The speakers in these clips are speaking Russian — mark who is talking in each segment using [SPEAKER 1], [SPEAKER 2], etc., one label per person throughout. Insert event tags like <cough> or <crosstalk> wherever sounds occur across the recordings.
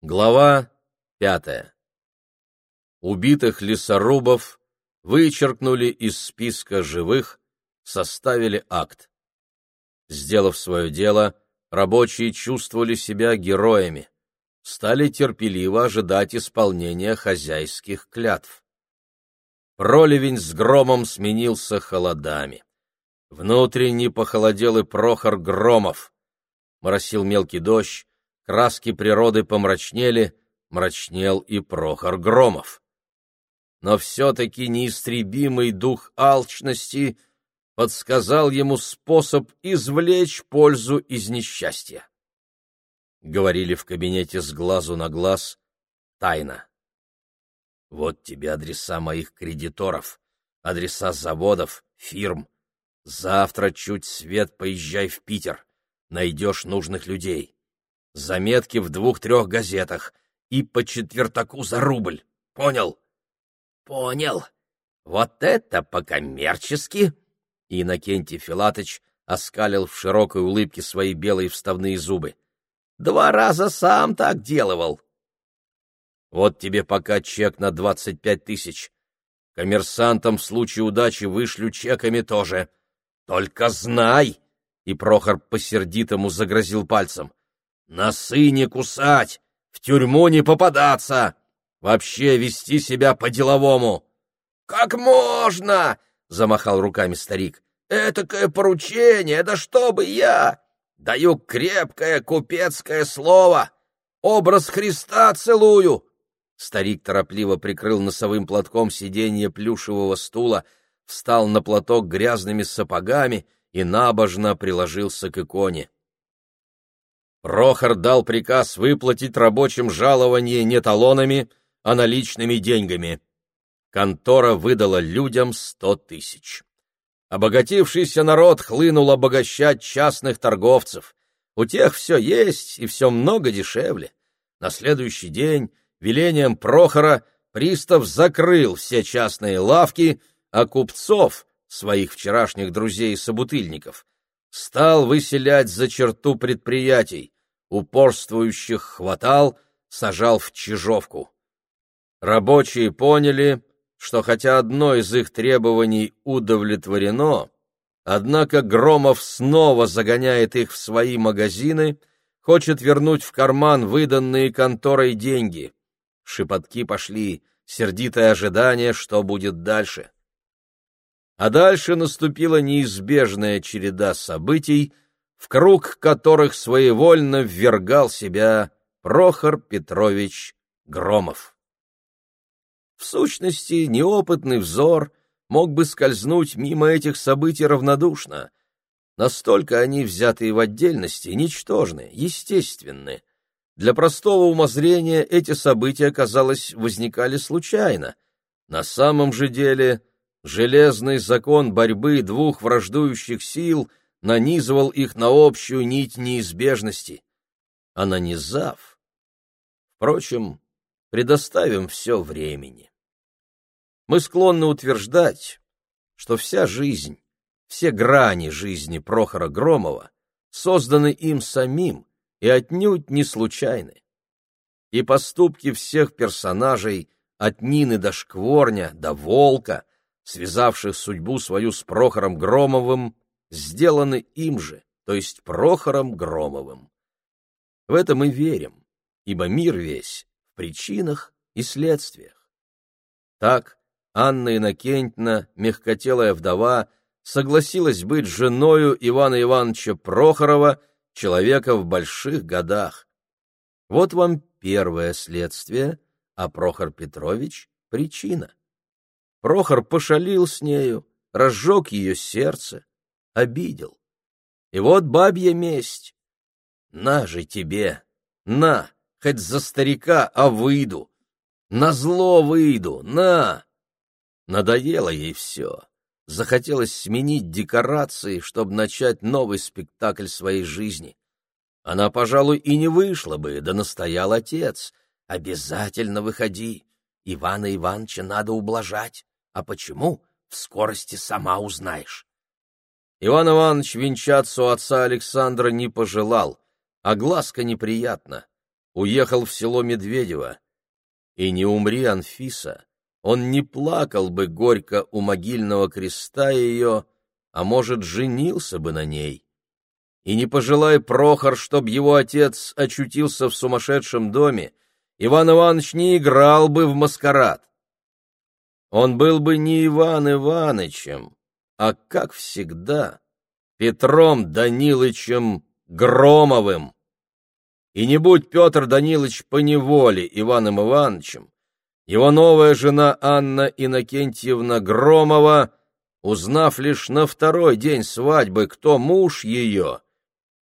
[SPEAKER 1] Глава пятая. Убитых лесорубов вычеркнули из списка живых, составили акт. Сделав свое дело, рабочие чувствовали себя героями, стали терпеливо ожидать исполнения хозяйских клятв. Проливень с громом сменился холодами. Внутренне похолодел и Прохор Громов. Моросил мелкий дождь, краски природы помрачнели, мрачнел и Прохор Громов. Но все-таки неистребимый дух алчности подсказал ему способ извлечь пользу из несчастья. Говорили в кабинете с глазу на глаз тайно. Вот тебе адреса моих кредиторов, адреса заводов, фирм. Завтра чуть свет поезжай в Питер, найдешь нужных людей заметки в двух-трех газетах и по четвертаку за рубль. Понял? Понял. Вот это по-коммерчески. Иннокентий Филатыч оскалил в широкой улыбке свои белые вставные зубы. Два раза сам так делывал. Вот тебе пока чек на двадцать пять тысяч. Коммерсантам в случае удачи вышлю чеками тоже. Только знай! И Прохор по-сердитому загрозил пальцем. Носы не кусать, в тюрьму не попадаться, вообще вести себя по-деловому. — Как можно? — замахал руками старик. — Этакое поручение, да чтобы я! Даю крепкое купецкое слово. Образ Христа целую. Старик торопливо прикрыл носовым платком сиденье плюшевого стула, встал на платок грязными сапогами и набожно приложился к иконе. Прохор дал приказ выплатить рабочим жалование не талонами, а наличными деньгами. Контора выдала людям сто тысяч. Обогатившийся народ хлынул обогащать частных торговцев. У тех все есть и все много дешевле. На следующий день велением Прохора пристав закрыл все частные лавки, а купцов, своих вчерашних друзей и собутыльников, стал выселять за черту предприятий, упорствующих хватал, сажал в чижовку. Рабочие поняли, что хотя одно из их требований удовлетворено, однако Громов снова загоняет их в свои магазины, хочет вернуть в карман выданные конторой деньги. Шепотки пошли, сердитое ожидание, что будет дальше. А дальше наступила неизбежная череда событий, в круг которых своевольно ввергал себя Прохор Петрович Громов. В сущности, неопытный взор мог бы скользнуть мимо этих событий равнодушно. Настолько они, взятые в отдельности, ничтожны, естественны. Для простого умозрения эти события, казалось, возникали случайно. На самом же деле железный закон борьбы двух враждующих сил нанизывал их на общую нить неизбежности. А нанизав... Впрочем, предоставим все времени. Мы склонны утверждать, что вся жизнь, все грани жизни Прохора Громова созданы им самим и отнюдь не случайны. И поступки всех персонажей, от Нины до Шкворня, до Волка, связавших судьбу свою с Прохором Громовым, сделаны им же, то есть Прохором Громовым. В это мы верим, ибо мир весь в причинах и следствиях. Так Анна Иннокентьевна, мягкотелая вдова, согласилась быть женою Ивана Ивановича Прохорова, человека в больших годах. Вот вам первое следствие, а Прохор Петрович — причина. Прохор пошалил с нею, разжег ее сердце, обидел. И вот бабья месть. На же тебе, на, хоть за старика, а выйду. На зло выйду, на. Надоело ей все. Захотелось сменить декорации, чтобы начать новый спектакль своей жизни. Она, пожалуй, и не вышла бы, да настоял отец. Обязательно выходи. Ивана Ивановича надо ублажать. А почему? В скорости сама узнаешь. Иван Иванович венчаться у отца Александра не пожелал, а глазка неприятна. уехал в село Медведево. И не умри Анфиса, он не плакал бы горько у могильного креста ее, а, может, женился бы на ней. И не пожелай Прохор, чтоб его отец очутился в сумасшедшем доме, Иван Иванович не играл бы в маскарад. Он был бы не Иван Иванычем, а, как всегда, Петром Данилычем Громовым. И не будь Петр Данилович поневоле Иваном Ивановичем, его новая жена Анна Иннокентьевна Громова, узнав лишь на второй день свадьбы, кто муж ее,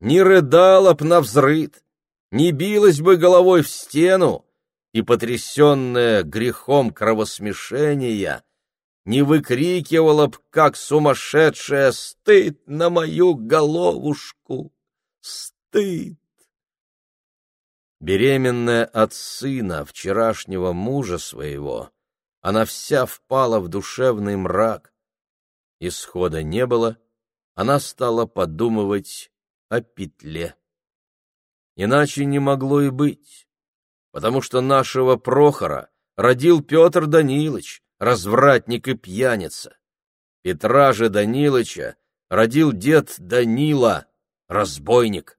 [SPEAKER 1] не рыдала б навзрыд, не билась бы головой в стену и, потрясенная грехом кровосмешения, не выкрикивала б, как сумасшедшая, «Стыд на мою головушку! Стыд!» Беременная от сына, вчерашнего мужа своего, она вся впала в душевный мрак. Исхода не было, она стала подумывать о петле. Иначе не могло и быть, потому что нашего Прохора родил Петр Данилович, развратник и пьяница. Петра же Данилыча родил дед Данила, разбойник.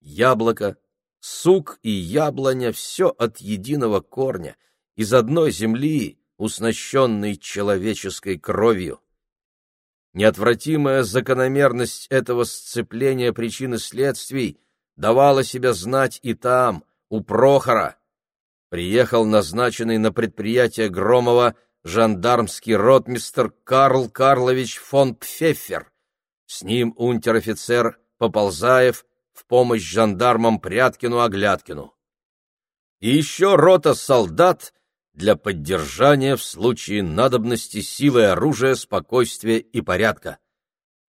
[SPEAKER 1] Яблоко, сук и яблоня — все от единого корня, из одной земли, уснащенной человеческой кровью. Неотвратимая закономерность этого сцепления причин и следствий давала себя знать и там, у Прохора. Приехал назначенный на предприятие Громова жандармский ротмистр Карл Карлович фон Пфеффер. С ним унтер-офицер Поползаев в помощь жандармам Пряткину-Оглядкину. И еще рота солдат для поддержания в случае надобности силы оружия, спокойствия и порядка.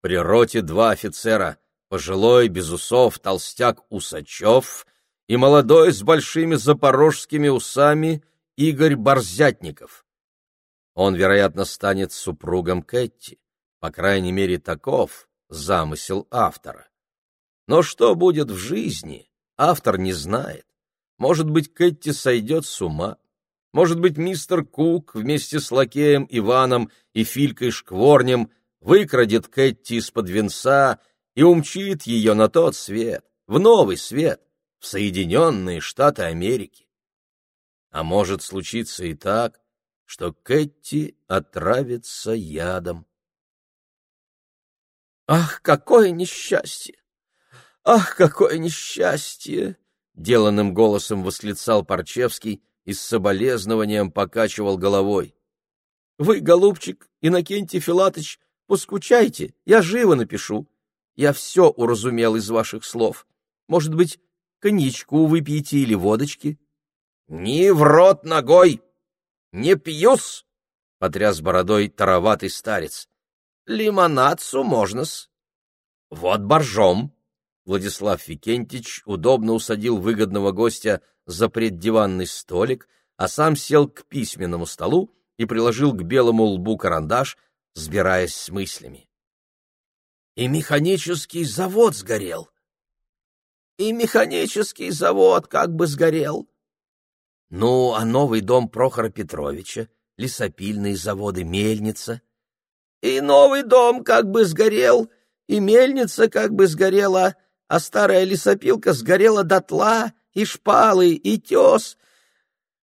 [SPEAKER 1] При роте два офицера, пожилой, без усов, толстяк Усачев и молодой с большими запорожскими усами Игорь Борзятников. Он, вероятно, станет супругом Кэтти, по крайней мере, таков замысел автора. Но что будет в жизни, автор не знает. Может быть, Кэтти сойдет с ума, может быть, мистер Кук вместе с лакеем Иваном и Филькой Шкворнем выкрадет Кэтти из-под венца и умчит ее на тот свет, в новый свет, Соединенные Штаты Америки. А может случиться и так, что Кэтти отравится ядом. «Ах, какое несчастье! Ах, какое несчастье!» — деланным голосом восклицал Парчевский, и с соболезнованием покачивал головой. — Вы, голубчик, Иннокентий Филатыч, поскучайте, я живо напишу. Я все уразумел из ваших слов. Может быть, коньячку выпьете или водочки? — Ни в рот ногой! Не пьюс! — потряс бородой тароватый старец. — Лимонадцу можно-с. — Вот боржом! Владислав Викентич удобно усадил выгодного гостя за преддиванный столик, а сам сел к письменному столу и приложил к белому лбу карандаш, сбираясь с мыслями. И механический завод сгорел. И механический завод как бы сгорел. Ну, а новый дом Прохора Петровича, лесопильные заводы, мельница. И новый дом как бы сгорел, и мельница как бы сгорела, а старая лесопилка сгорела дотла, и шпалы, и тес.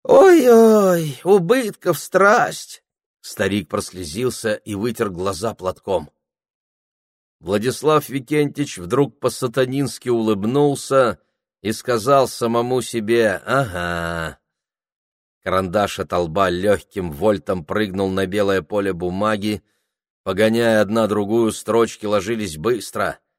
[SPEAKER 1] Ой-ой, убытков страсть! Старик прослезился и вытер глаза платком. Владислав Викентич вдруг по-сатанински улыбнулся и сказал самому себе «Ага». Карандаш от лба легким вольтом прыгнул на белое поле бумаги, погоняя одна другую, строчки ложились быстро —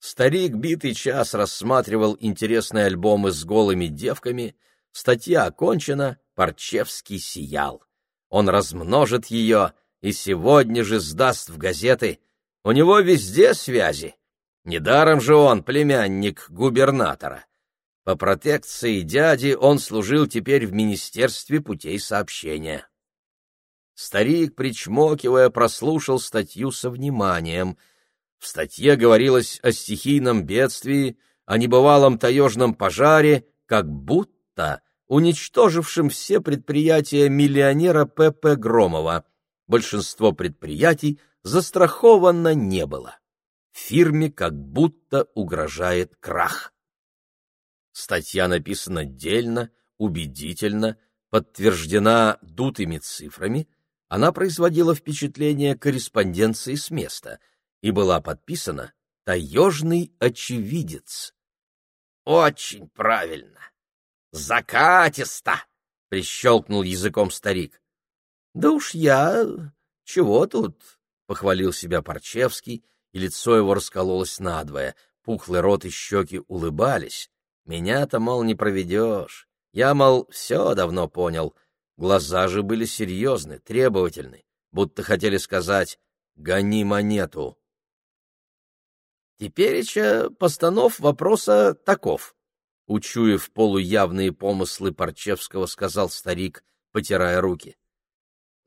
[SPEAKER 1] Старик битый час рассматривал интересные альбомы с голыми девками, статья окончена, Парчевский сиял. Он размножит ее и сегодня же сдаст в газеты. У него везде связи. Недаром же он племянник губернатора. По протекции дяди он служил теперь в Министерстве путей сообщения. Старик, причмокивая, прослушал статью со вниманием — в статье говорилось о стихийном бедствии, о небывалом таежном пожаре как будто уничтожившем все предприятия миллионера П.П. Громова. Большинство предприятий застраховано не было. Фирме как будто угрожает крах. Статья написана дельно, убедительно, подтверждена дутыми цифрами, она производила впечатление корреспонденции с места и была подписана «Таежный очевидец». «Очень правильно! Закатисто!» — прищелкнул языком старик. «Да уж я... Чего тут?» — похвалил себя Парчевский, и лицо его раскололось надвое, пухлый рот и щеки улыбались. «Меня-то, мол, не проведешь. Я, мол, все давно понял. Глаза же были серьезны, требовательны, будто хотели сказать «гони монету». Тепереча постанов вопроса таков. Учуяв полуявные помыслы Парчевского, сказал старик, потирая руки.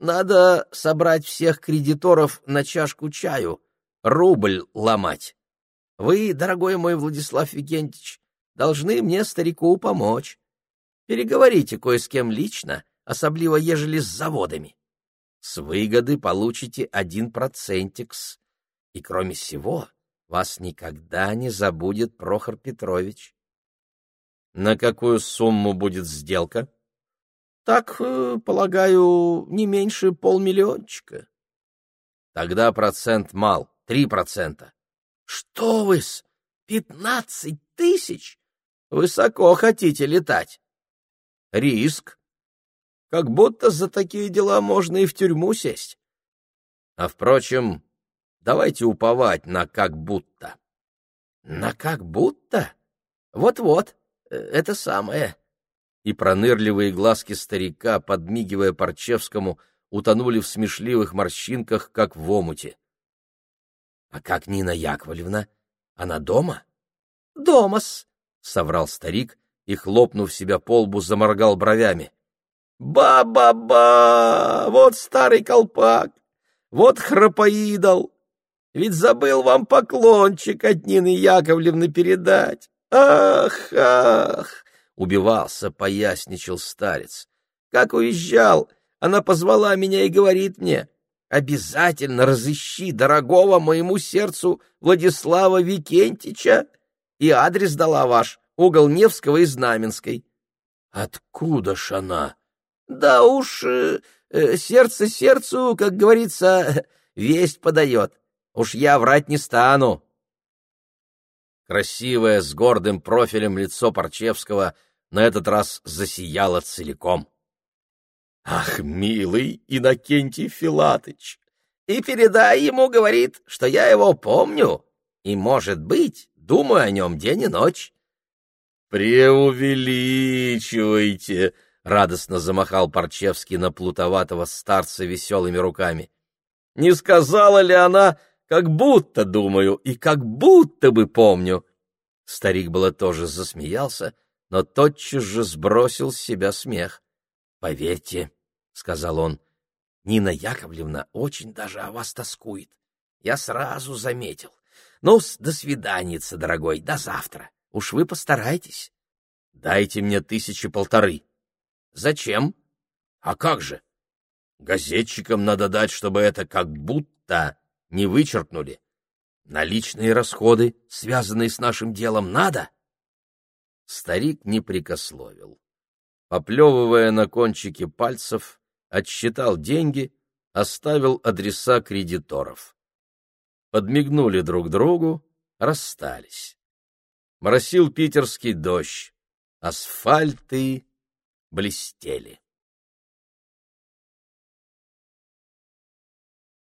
[SPEAKER 1] Надо собрать всех кредиторов на чашку чаю, рубль ломать. Вы, дорогой мой Владислав Викентьевич, должны мне, старику, помочь. Переговорите кое с кем лично, особливо ежели с заводами. С выгоды получите один процентикс. И кроме всего, вас никогда не забудет Прохор Петрович. На какую сумму будет сделка? Так, э, полагаю, не меньше полмиллиончика. Тогда процент мал, три процента. Что вы-с, пятнадцать тысяч? Высоко хотите летать? Риск. Как будто за такие дела можно и в тюрьму сесть. А, впрочем, давайте уповать на как будто. На как будто? Вот-вот, э, это самое. И пронырливые глазки старика, подмигивая Парчевскому, утонули в смешливых морщинках, как в омуте. — А как Нина Яковлевна? Она дома? — Дома-с, — соврал старик и, хлопнув себя по лбу, заморгал бровями. Ба-ба-ба! Вот старый колпак! Вот храпоидол! Ведь забыл вам поклончик от Нины Яковлевны передать. Ах, ах! Убивался, поясничал старец. Как уезжал, она позвала меня и говорит мне, обязательно разыщи дорогого моему сердцу Владислава Викентича и адрес дала ваш, угол Невского и Знаменской. Откуда ж она? Да уж, э, э, сердце сердцу, как говорится, <laughs> весть подает. Уж я врать не стану. Красивое, с гордым профилем лицо Парчевского на этот раз засияло целиком. Ах, милый Иннокентий Филатыч! И передай ему, говорит, что я его помню, и, может быть, думаю о нем день и ночь. Преувеличивайте, — радостно замахал Парчевский на плутоватого старца веселыми руками. «Не сказала ли она, как будто думаю и как будто бы помню?» Старик было тоже засмеялся, но тотчас же сбросил с себя смех. «Поверьте», — сказал он, — «Нина Яковлевна очень даже о вас тоскует. Я сразу заметил. Ну, до свиданица, дорогой, до завтра. Уж вы постарайтесь. Дайте мне тысячи полторы». Зачем? А как же? Газетчикам надо дать, чтобы это как будто не вычеркнули. Наличные расходы, связанные с нашим делом, надо? Старик не прикословил. Поплевывая на кончике пальцев, отсчитал деньги, оставил адреса кредиторов. Подмигнули друг другу, расстались. Моросил питерский дождь, асфальты блестели.